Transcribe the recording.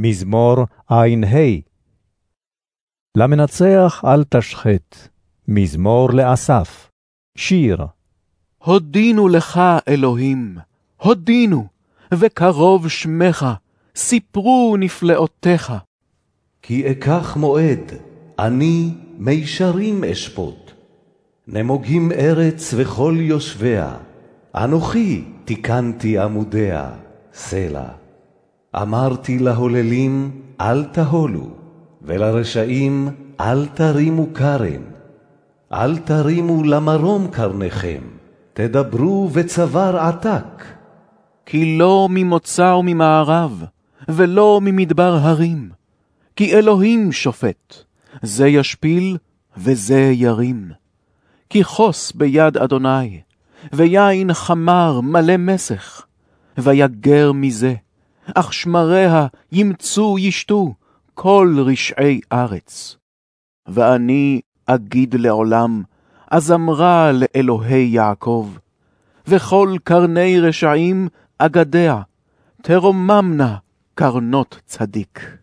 מזמור ע"ה. למנצח אל תשחט, מזמור לאסף, שיר. הודינו לך, אלוהים, הודינו, וקרוב שמך, סיפרו נפלאותיך. כי אקח מועד, אני מישרים אשפוט. נמוגים ארץ וכל יושביה, אנוכי תיקנתי עמודיה, סלע. אמרתי להוללים, אל תהולו, ולרשעים, אל תרימו קרן. אל תרימו למרום קרניכם, תדברו בצוואר עתק. כי לא ממוצא וממערב, ולא ממדבר הרים. כי אלוהים שופט, זה ישפיל וזה ירים. כי חוס ביד אדוני, ויין חמר מלא מסך, ויגר מזה, אך שמריה ימצו ישתו כל רשעי ארץ. ואני אגיד לעולם, אזמרה לאלוהי יעקב, וכל קרני רשעים אגדיה, תרוממנה קרנות צדיק.